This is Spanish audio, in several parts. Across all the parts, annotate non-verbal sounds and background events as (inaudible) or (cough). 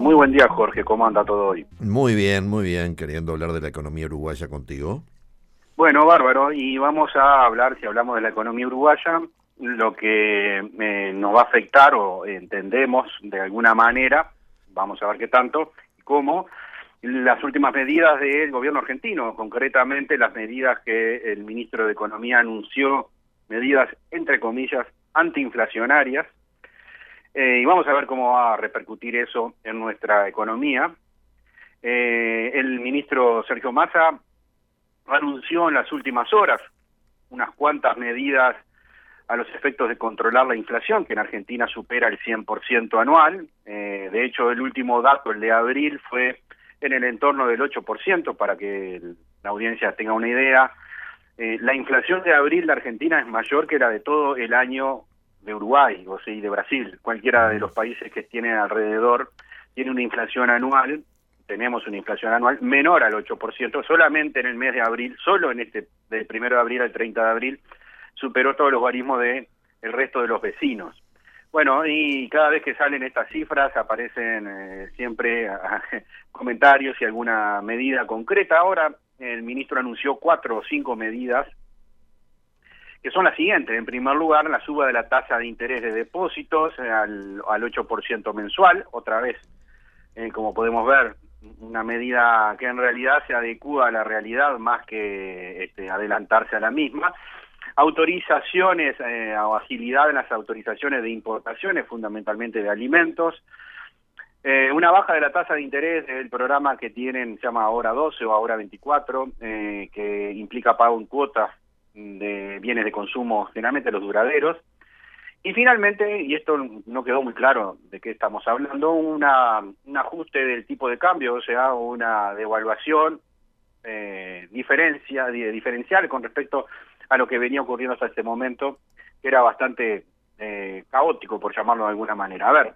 Muy buen día, Jorge. ¿Cómo anda todo hoy? Muy bien, muy bien. Queriendo hablar de la economía uruguaya contigo. Bueno, bárbaro. Y vamos a hablar, si hablamos de la economía uruguaya, lo que eh, nos va a afectar o entendemos de alguna manera, vamos a ver qué tanto, cómo las últimas medidas del gobierno argentino, concretamente las medidas que el ministro de Economía anunció, medidas entre comillas antiinflacionarias, eh, y vamos a ver cómo va a repercutir eso en nuestra economía. Eh, el ministro Sergio Massa anunció en las últimas horas unas cuantas medidas a los efectos de controlar la inflación, que en Argentina supera el 100% anual. Eh, de hecho, el último dato, el de abril, fue en el entorno del 8%, para que la audiencia tenga una idea. la inflación de abril de Argentina es mayor que la de todo el año de Uruguay o sí, de Brasil, cualquiera de los países que tienen alrededor, tiene una inflación anual, tenemos una inflación anual menor al 8%, solamente en el mes de abril, solo en este, del 1 de abril al 30 de abril, superó todos los logaritmos de el resto de los vecinos. Bueno, y cada vez que salen estas cifras aparecen eh, siempre (laughs) comentarios y alguna medida concreta. Ahora el ministro anunció cuatro o cinco medidas que son las siguientes. En primer lugar, la suba de la tasa de interés de depósitos al, al 8% mensual, otra vez, eh, como podemos ver, una medida que en realidad se adecua a la realidad más que este, adelantarse a la misma. Autorizaciones eh, o agilidad en las autorizaciones de importaciones, fundamentalmente de alimentos. Eh, una baja de la tasa de interés del programa que tienen, se llama Ahora 12 o Ahora 24, que implica pago en cuotas de bienes de consumo, generalmente los duraderos. Y finalmente, y esto no quedó muy claro de qué estamos hablando, una, un ajuste del tipo de cambio, o sea, una devaluación eh, diferencia, diferencial con respecto a lo que venía ocurriendo hasta este momento, que era bastante eh, caótico, por llamarlo de alguna manera. A ver,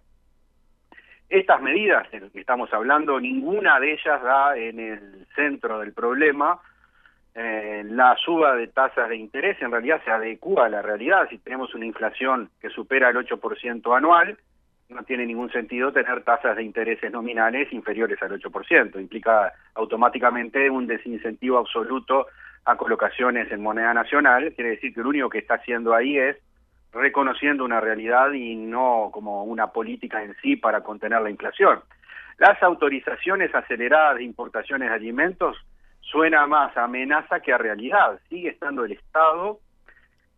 estas medidas de las que estamos hablando, ninguna de ellas da en el centro del problema, eh, la suba de tasas de interés en realidad se adecua a la realidad. Si tenemos una inflación que supera el 8% anual, no tiene ningún sentido tener tasas de intereses nominales inferiores al 8%. Implica automáticamente un desincentivo absoluto a colocaciones en moneda nacional. Quiere decir que lo único que está haciendo ahí es reconociendo una realidad y no como una política en sí para contener la inflación. Las autorizaciones aceleradas de importaciones de alimentos suena más a amenaza que a realidad. Sigue estando el Estado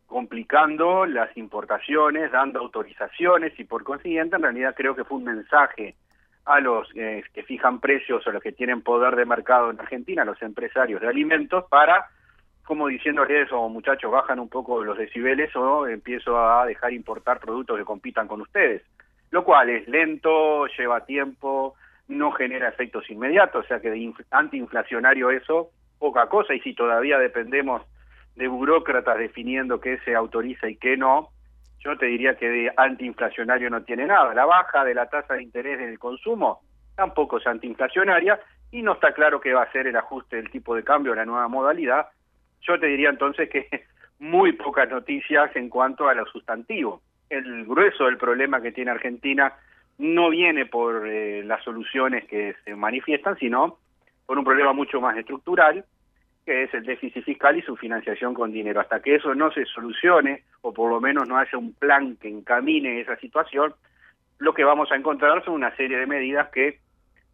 complicando las importaciones, dando autorizaciones y por consiguiente en realidad creo que fue un mensaje a los eh, que fijan precios o los que tienen poder de mercado en Argentina, a los empresarios de alimentos, para, como diciéndoles, o muchachos, bajan un poco los decibeles o empiezo a dejar importar productos que compitan con ustedes. Lo cual es lento, lleva tiempo, no genera efectos inmediatos, o sea que de antiinflacionario eso, poca cosa, y si todavía dependemos de burócratas definiendo qué se autoriza y qué no, yo te diría que de antiinflacionario no tiene nada. La baja de la tasa de interés en el consumo tampoco es antiinflacionaria y no está claro qué va a ser el ajuste del tipo de cambio, la nueva modalidad. Yo te diría entonces que (laughs) muy pocas noticias en cuanto a lo sustantivo. El grueso del problema que tiene Argentina no viene por eh, las soluciones que se manifiestan, sino por un problema mucho más estructural, que es el déficit fiscal y su financiación con dinero. Hasta que eso no se solucione, o por lo menos no haya un plan que encamine esa situación, lo que vamos a encontrar son una serie de medidas que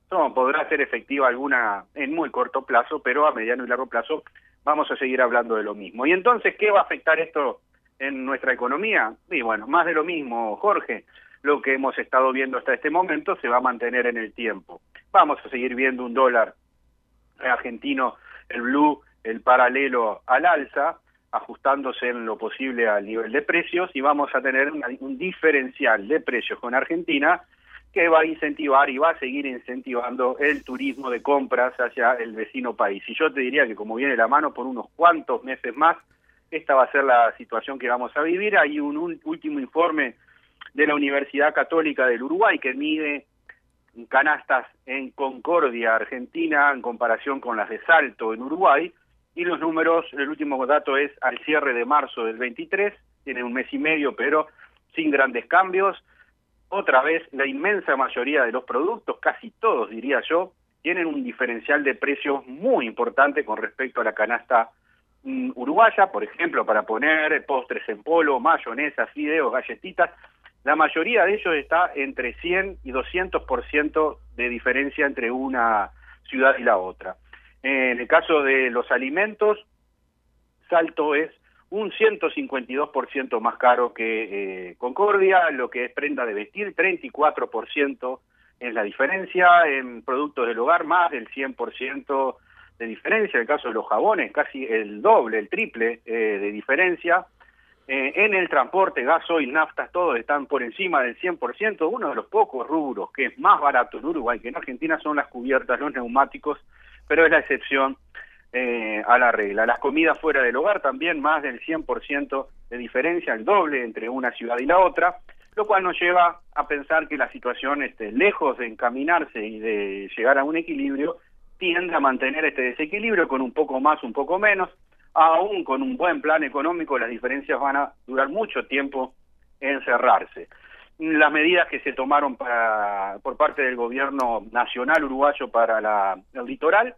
son, podrá ser efectiva alguna en muy corto plazo, pero a mediano y largo plazo vamos a seguir hablando de lo mismo. Y entonces, ¿qué va a afectar esto en nuestra economía? Y bueno, más de lo mismo, Jorge lo que hemos estado viendo hasta este momento se va a mantener en el tiempo. Vamos a seguir viendo un dólar argentino, el blue, el paralelo al alza, ajustándose en lo posible al nivel de precios y vamos a tener un diferencial de precios con Argentina que va a incentivar y va a seguir incentivando el turismo de compras hacia el vecino país. Y yo te diría que como viene la mano por unos cuantos meses más, esta va a ser la situación que vamos a vivir. Hay un, último informe de la Universidad Católica del Uruguay que mide canastas en Concordia, Argentina, en comparación con las de Salto en Uruguay, y los números, el último dato es al cierre de marzo del 23, tiene un mes y medio, pero sin grandes cambios, otra vez, la inmensa mayoría de los productos, casi todos diría yo, tienen un diferencial de precios muy importante con respecto a la canasta mm, uruguaya, por ejemplo, para poner postres en polo, mayonesa, fideos, galletitas, la mayoría de ellos está entre 100 y 200% de diferencia entre una ciudad y la otra. En el caso de los alimentos, Salto es un 152% más caro que eh, Concordia, lo que es prenda de vestir, 34% es la diferencia, en productos del hogar más del 100% de diferencia, en el caso de los jabones casi el doble, el triple eh, de diferencia, eh, en el transporte, gasoil, naftas, todos están por encima del 100%, uno de los pocos rubros que es más barato en Uruguay que en Argentina son las cubiertas, los neumáticos, pero es la excepción eh, a la regla. Las comidas fuera del hogar también más del 100% de diferencia, el doble entre una ciudad y la otra, lo cual nos lleva a pensar que la situación, este, lejos de encaminarse y de llegar a un equilibrio, tiende a mantener este desequilibrio con un poco más, un poco menos, aún con un buen plan económico, las diferencias van a durar mucho tiempo en cerrarse. Las medidas que se tomaron para, por parte del gobierno nacional uruguayo para la, el litoral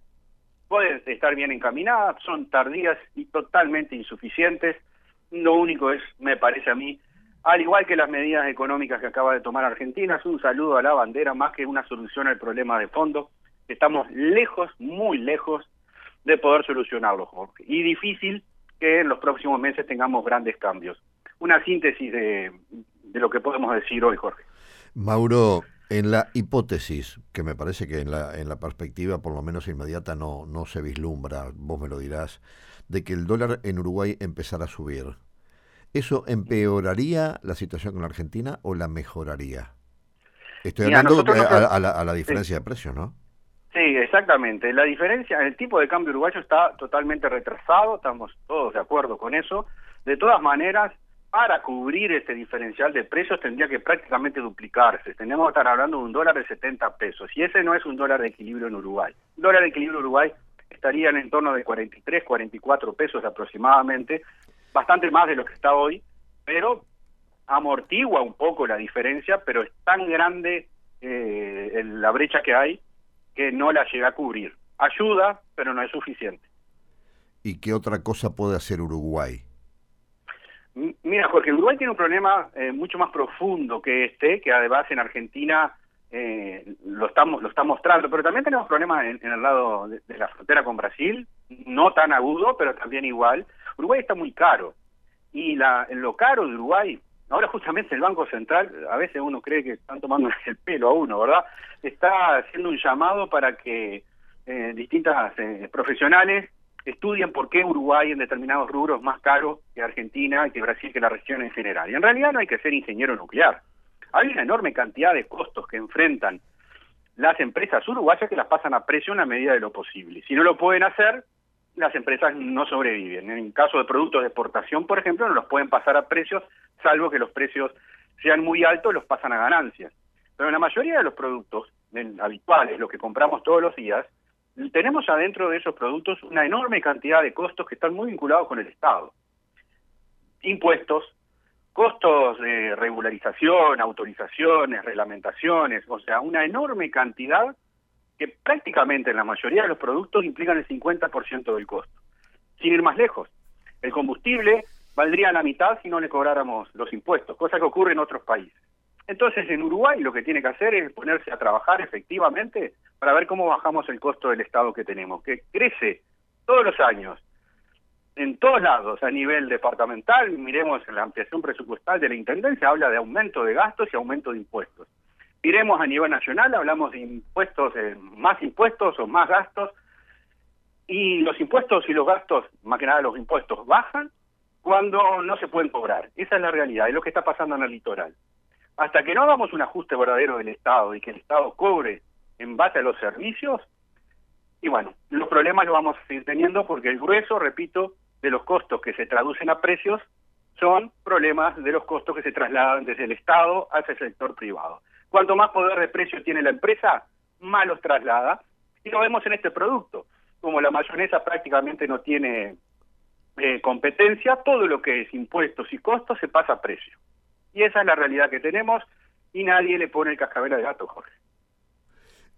pueden estar bien encaminadas, son tardías y totalmente insuficientes. Lo único es, me parece a mí, al igual que las medidas económicas que acaba de tomar Argentina, es un saludo a la bandera más que una solución al problema de fondo. Estamos lejos, muy lejos de poder solucionarlo, Jorge. Y difícil que en los próximos meses tengamos grandes cambios. Una síntesis de, de lo que podemos decir hoy, Jorge. Mauro, en la hipótesis, que me parece que en la, en la perspectiva por lo menos inmediata no, no se vislumbra, vos me lo dirás, de que el dólar en Uruguay empezara a subir, ¿eso empeoraría la situación con la Argentina o la mejoraría? Estoy hablando a, la, diferencia de precios, ¿no? Sí, exactamente. La diferencia, el tipo de cambio uruguayo está totalmente retrasado, estamos todos de acuerdo con eso. De todas maneras, para cubrir este diferencial de precios tendría que prácticamente duplicarse. Tenemos que estar hablando de un dólar de 70 pesos y ese no es un dólar de equilibrio en Uruguay. Un dólar de equilibrio en Uruguay estaría en torno de 43, 44 pesos aproximadamente, bastante más de lo que está hoy, pero amortigua un poco la diferencia, pero es tan grande eh, la brecha que hay que no la llega a cubrir. Ayuda, pero no es suficiente. ¿Y qué otra cosa puede hacer Uruguay? Mira, Jorge, Uruguay tiene un problema eh, mucho más profundo que este, que además en Argentina eh, lo estamos lo está mostrando, pero también tenemos problemas en, el lado de, la frontera con Brasil, no tan agudo, pero también igual. Uruguay está muy caro y la, en lo caro de Uruguay, ahora justamente el Banco Central, a veces uno cree que están tomando (laughs) el pelo a uno, ¿verdad? Está haciendo un llamado para que eh, distintas profesionales estudian por qué Uruguay en determinados rubros es más caro que Argentina que Brasil, que la región en general. Y en realidad no hay que ser ingeniero nuclear. Hay una enorme cantidad de costos que enfrentan las empresas uruguayas que las pasan a precio en la medida de lo posible. Si no lo pueden hacer, las empresas no sobreviven. En caso de productos de exportación, por ejemplo, no los pueden pasar a precios, salvo que los precios sean muy altos, los pasan a ganancias. Pero en la mayoría de los productos habituales, los que compramos todos los días, tenemos adentro de esos productos una enorme cantidad de costos que están muy vinculados con el Estado. Impuestos, costos de regularización, autorizaciones, reglamentaciones, o sea, una enorme cantidad que prácticamente en la mayoría de los productos implican el 50% del costo. Sin ir más lejos, el combustible valdría la mitad si no le cobráramos los impuestos, cosa que ocurre en otros países. Entonces, en Uruguay lo que tiene que hacer es ponerse a trabajar efectivamente para ver cómo bajamos el costo del Estado que tenemos, que crece todos los años, en todos lados, a nivel departamental, miremos en la ampliación presupuestal de la Intendencia, habla de aumento de gastos y aumento de impuestos. A nivel nacional, hablamos de impuestos, eh, más impuestos o más gastos, y los impuestos y los gastos, más que nada los impuestos, bajan cuando no se pueden cobrar. Esa es la realidad, es lo que está pasando en el litoral. hasta que no hagamos un ajuste verdadero del Estado y que el Estado cobre en base a los servicios, y bueno, los problemas los vamos a seguir teniendo porque el grueso, repito, de los costos que se traducen a precios son problemas de los costos que se trasladan desde el Estado hacia el sector privado. Cuanto más poder de precio tiene la empresa, más los traslada. Y lo vemos en este producto. Como la mayonesa prácticamente no tiene eh, competencia, todo lo que es impuestos y costos se pasa a precio. Y esa es la realidad que tenemos y nadie le pone el cascabel al gato, Jorge.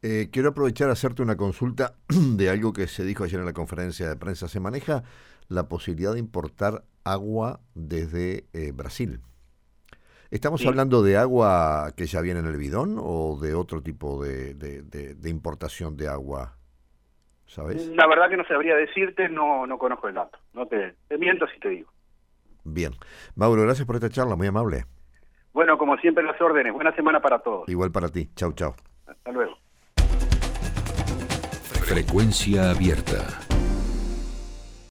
Eh, quiero aprovechar a hacerte una consulta (clears throat) de algo que se dijo ayer en la conferencia de prensa. Se maneja la posibilidad de importar agua desde eh, Brasil. ¿Estamos hablando de agua que ya viene en el bidón o de otro tipo de, de, importación de agua? ¿Sabes? La verdad que no sabría decirte, no, no conozco el dato. No te, te miento si te digo. Bien. Mauro, gracias por esta charla, muy amable. Bueno, como siempre, las órdenes. Buena semana para todos. Igual para ti. Chau, chau. Hasta luego. Frecuencia abierta.